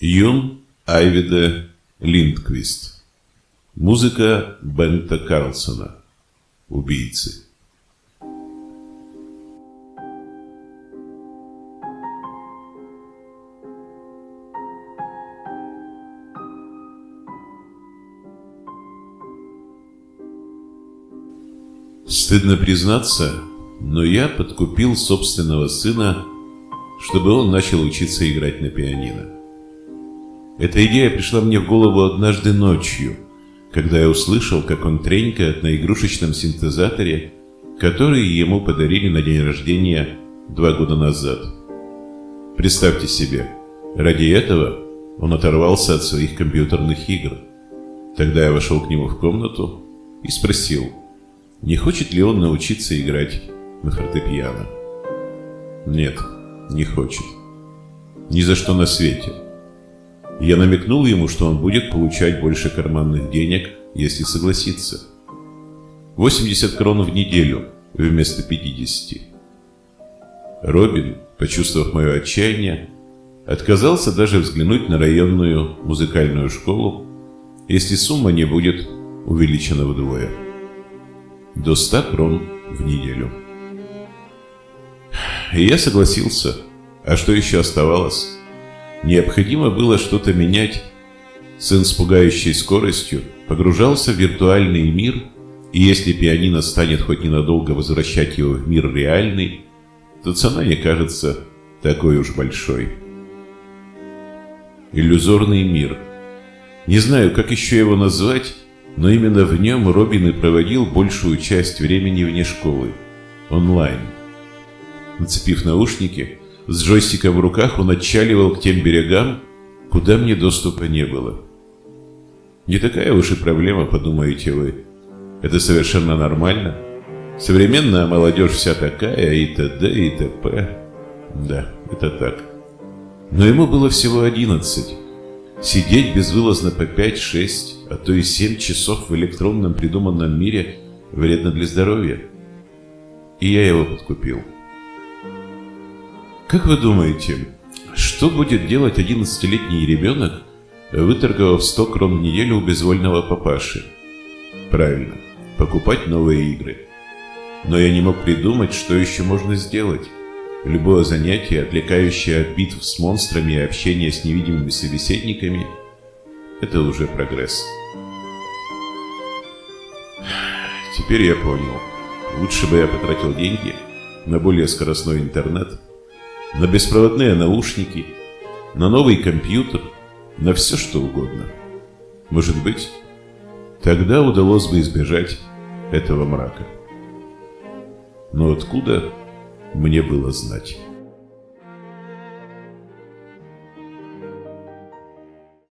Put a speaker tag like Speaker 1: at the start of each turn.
Speaker 1: Юн Айвида Линдквист. Музыка Бента Карлсона. Убийцы. Стыдно признаться, но я подкупил собственного сына, чтобы он начал учиться играть на пианино. Эта идея пришла мне в голову однажды ночью, когда я услышал, как он тренькает на игрушечном синтезаторе, который ему подарили на день рождения два года назад. Представьте себе, ради этого он оторвался от своих компьютерных игр. Тогда я вошел к нему в комнату и спросил, не хочет ли он научиться играть на фортепиано. Нет, не хочет. Ни за что на свете. Я намекнул ему, что он будет получать больше карманных денег, если согласится. 80 крон в неделю вместо 50. Робин, почувствовав мое отчаяние, отказался даже взглянуть на районную музыкальную школу, если сумма не будет увеличена вдвое. До 100 крон в неделю. И я согласился. А что еще оставалось? Необходимо было что-то менять. Сын с пугающей скоростью погружался в виртуальный мир, и если пианино станет хоть ненадолго возвращать его в мир реальный, то цена не кажется такой уж большой. Иллюзорный мир. Не знаю, как еще его назвать, но именно в нем Робин и проводил большую часть времени вне школы, онлайн. Нацепив наушники, с джойстиком в руках он отчаливал к тем берегам, куда мне доступа не было. Не такая уж и проблема, подумаете вы. Это совершенно нормально. Современная молодежь вся такая, и т.д. и т.п. Да, это так. Но ему было всего одиннадцать. Сидеть безвылазно по 5-6, а то и 7 часов в электронном придуманном мире вредно для здоровья. И я его подкупил. Как вы думаете, что будет делать 11-летний ребенок, выторговав 100 крон в неделю у безвольного папаши? Правильно, покупать новые игры. Но я не мог придумать, что еще можно сделать. Любое занятие, отвлекающее от битв с монстрами и общение с невидимыми собеседниками – это уже прогресс. Теперь я понял. Лучше бы я потратил деньги на более скоростной интернет – на беспроводные наушники, на новый компьютер, на все что угодно. Может быть, тогда удалось бы избежать этого мрака. Но откуда мне было знать?